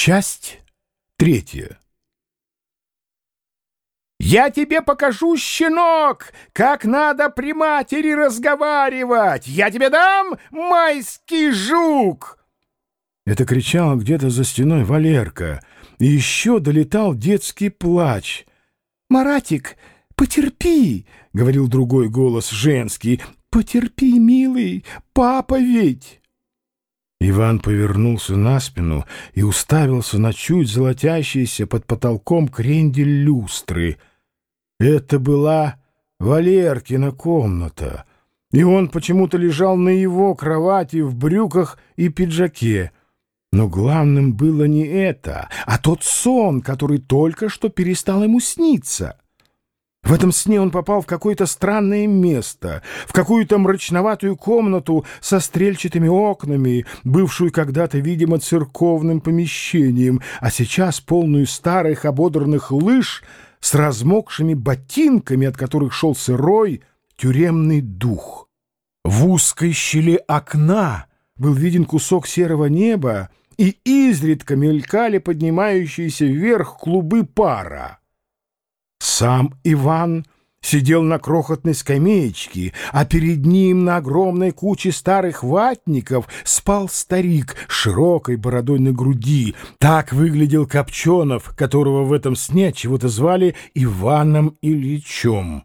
Часть третья. «Я тебе покажу, щенок, как надо при матери разговаривать! Я тебе дам майский жук!» Это кричал где-то за стеной Валерка, и еще долетал детский плач. «Маратик, потерпи!» — говорил другой голос женский. «Потерпи, милый, папа ведь!» Иван повернулся на спину и уставился на чуть золотящийся под потолком крендель люстры. Это была Валеркина комната, и он почему-то лежал на его кровати в брюках и пиджаке. Но главным было не это, а тот сон, который только что перестал ему сниться. В этом сне он попал в какое-то странное место, в какую-то мрачноватую комнату со стрельчатыми окнами, бывшую когда-то, видимо, церковным помещением, а сейчас полную старых ободранных лыж с размокшими ботинками, от которых шел сырой тюремный дух. В узкой щели окна был виден кусок серого неба, и изредка мелькали поднимающиеся вверх клубы пара. Сам Иван сидел на крохотной скамеечке, а перед ним на огромной куче старых ватников спал старик с широкой бородой на груди. Так выглядел Копченов, которого в этом сне чего-то звали Иваном Ильичем.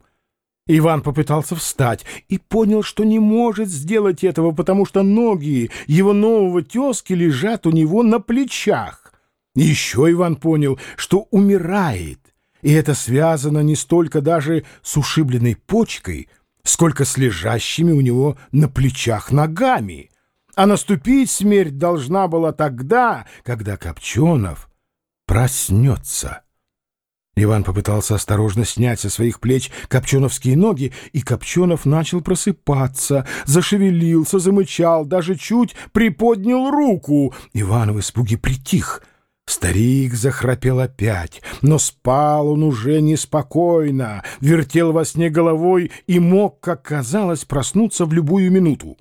Иван попытался встать и понял, что не может сделать этого, потому что ноги его нового тезки лежат у него на плечах. Еще Иван понял, что умирает и это связано не столько даже с ушибленной почкой, сколько с лежащими у него на плечах ногами. А наступить смерть должна была тогда, когда Копченов проснется. Иван попытался осторожно снять со своих плеч копченовские ноги, и Копченов начал просыпаться, зашевелился, замычал, даже чуть приподнял руку. Иван в испуге притих — Старик захрапел опять, но спал он уже неспокойно, вертел во сне головой и мог, как казалось, проснуться в любую минуту.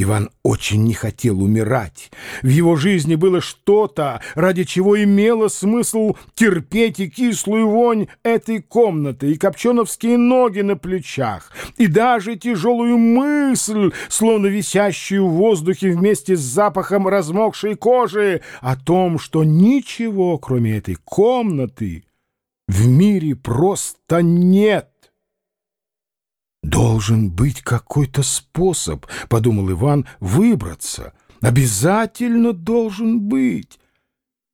Иван очень не хотел умирать. В его жизни было что-то, ради чего имело смысл терпеть и кислую вонь этой комнаты, и копченовские ноги на плечах, и даже тяжелую мысль, словно висящую в воздухе вместе с запахом размокшей кожи, о том, что ничего, кроме этой комнаты, в мире просто нет. «Должен быть какой-то способ, — подумал Иван, — выбраться. Обязательно должен быть».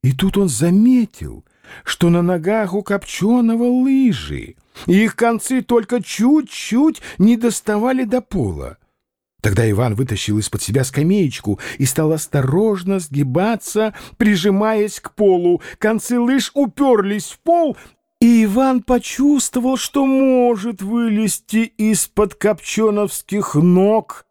И тут он заметил, что на ногах у Копченого лыжи, и их концы только чуть-чуть не доставали до пола. Тогда Иван вытащил из-под себя скамеечку и стал осторожно сгибаться, прижимаясь к полу. Концы лыж уперлись в пол, и Иван почувствовал, что может вылезти из-под копченовских ног.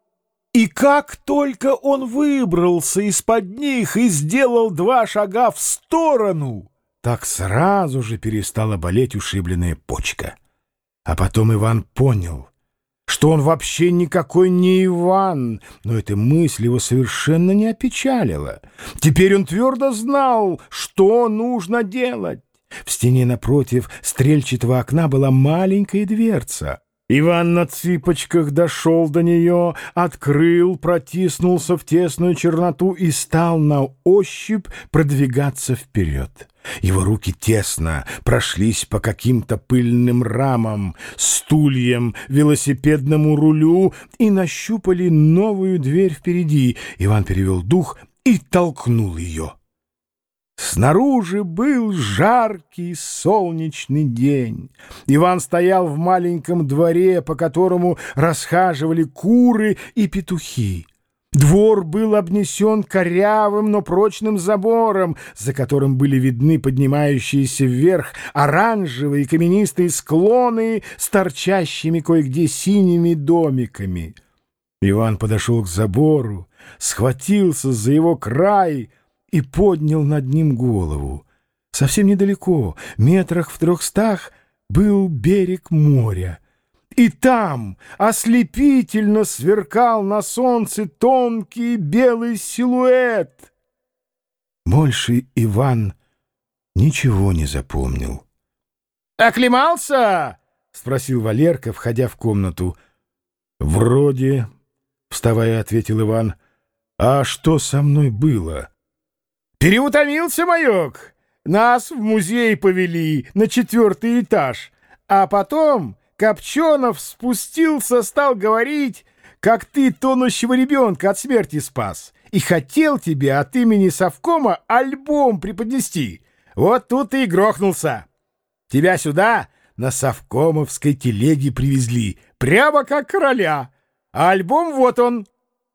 И как только он выбрался из-под них и сделал два шага в сторону, так сразу же перестала болеть ушибленная почка. А потом Иван понял, что он вообще никакой не Иван, но эта мысль его совершенно не опечалила. Теперь он твердо знал, что нужно делать. В стене напротив стрельчатого окна была маленькая дверца. Иван на цыпочках дошел до нее, открыл, протиснулся в тесную черноту и стал на ощупь продвигаться вперед. Его руки тесно прошлись по каким-то пыльным рамам, стульям, велосипедному рулю и нащупали новую дверь впереди. Иван перевел дух и толкнул ее. Снаружи был жаркий солнечный день. Иван стоял в маленьком дворе, по которому расхаживали куры и петухи. Двор был обнесен корявым, но прочным забором, за которым были видны поднимающиеся вверх оранжевые каменистые склоны с торчащими кое-где синими домиками. Иван подошел к забору, схватился за его край — и поднял над ним голову. Совсем недалеко, метрах в трехстах, был берег моря. И там ослепительно сверкал на солнце тонкий белый силуэт. Больше Иван ничего не запомнил. «Оклемался?» — спросил Валерка, входя в комнату. «Вроде», — вставая, ответил Иван. «А что со мной было?» «Переутомился, маек. Нас в музей повели на четвертый этаж. А потом Копченов спустился, стал говорить, как ты тонущего ребенка от смерти спас, и хотел тебе от имени совкома альбом преподнести. Вот тут ты и грохнулся. Тебя сюда на совкомовской телеге привезли, прямо как короля. А альбом вот он».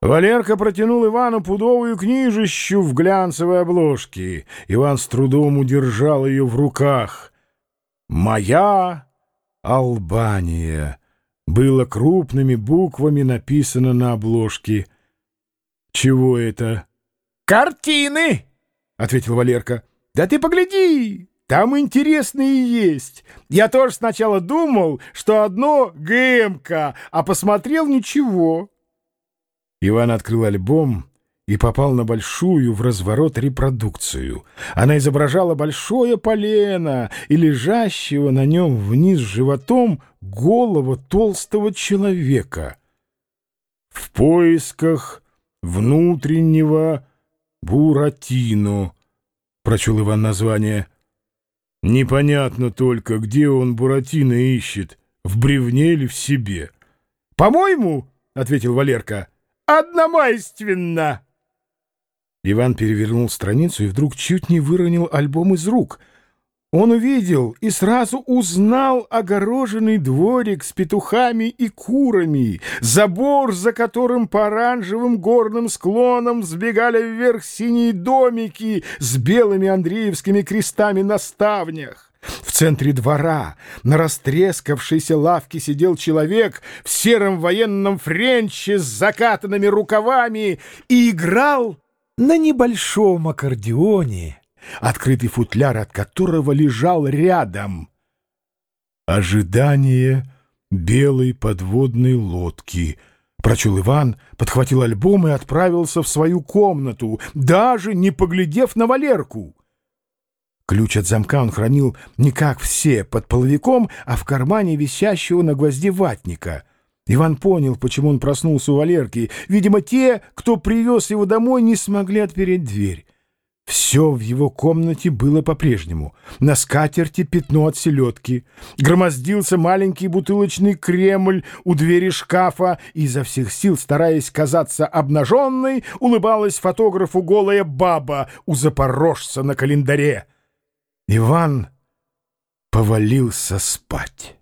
Валерка протянул Ивану пудовую книжищу в глянцевой обложке. Иван с трудом удержал ее в руках. «Моя Албания» было крупными буквами написано на обложке. «Чего это?» «Картины!» — ответил Валерка. «Да ты погляди! Там интересные есть. Я тоже сначала думал, что одно ГМК, а посмотрел ничего». Иван открыл альбом и попал на большую в разворот репродукцию. Она изображала большое полено и лежащего на нем вниз животом голого толстого человека. В поисках внутреннего Буратино, прочел Иван название. Непонятно только, где он Буратино ищет, в бревне или в себе. «По-моему, — ответил Валерка, — одномайственно. Иван перевернул страницу и вдруг чуть не выронил альбом из рук. Он увидел и сразу узнал огороженный дворик с петухами и курами, забор, за которым по оранжевым горным склонам сбегали вверх синие домики с белыми андреевскими крестами на ставнях. Центре двора на растрескавшейся лавке сидел человек в сером военном френче с закатанными рукавами и играл на небольшом аккордеоне, открытый футляр от которого лежал рядом. Ожидание белой подводной лодки — Прочел Иван, подхватил альбом и отправился в свою комнату, даже не поглядев на Валерку. Ключ от замка он хранил не как все под половиком, а в кармане висящего на гвозде ватника. Иван понял, почему он проснулся у Валерки. Видимо, те, кто привез его домой, не смогли отпереть дверь. Все в его комнате было по-прежнему. На скатерти пятно от селедки. Громоздился маленький бутылочный кремль у двери шкафа, и изо всех сил, стараясь казаться обнаженной, улыбалась фотографу голая баба у запорожца на календаре. Иван повалился спать.